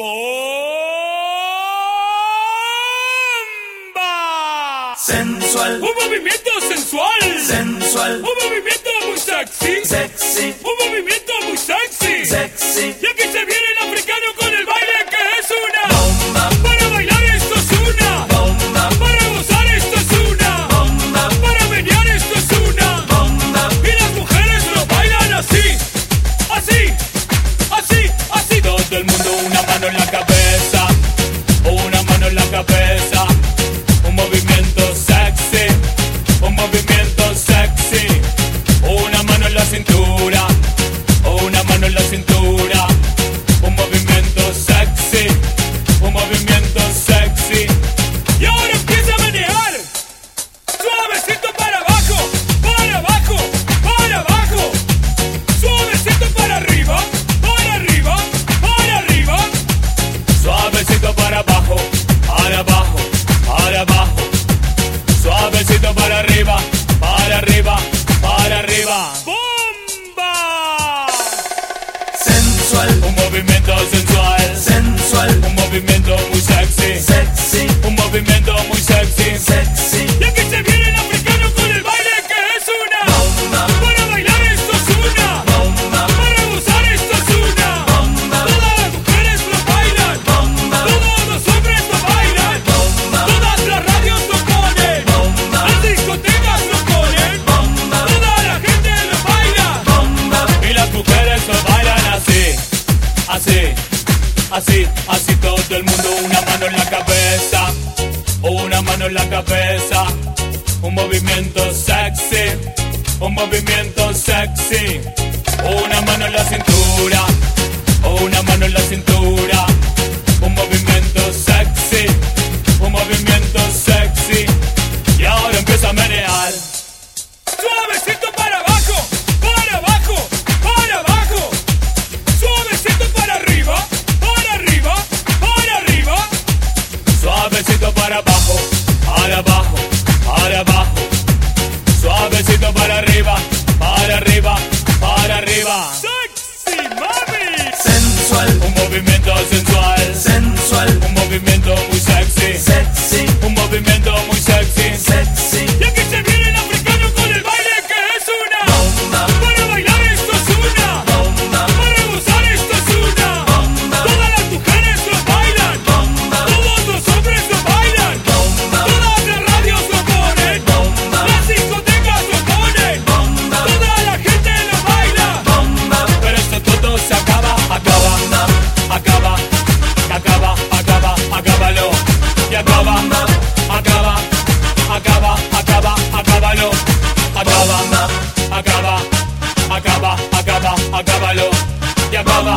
¡Bomba! Sensual. Un movimiento sensual. Sensual. Un movimiento muy sexy. Sexy. Un movimiento muy sexy. Sexy. así, así todo el mundo. Una mano en la cabeza, una mano en la cabeza. Un movimiento sexy, un movimiento sexy. Una mano en la cintura, una mano en la cintura. Suavecito para abajo, para abajo, para abajo. Suavecito para arriba, para arriba, para arriba. Sexy mami. Sensual, un movimiento sensual. sensual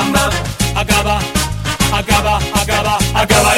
acaba, acaba, acaba, acaba, acaba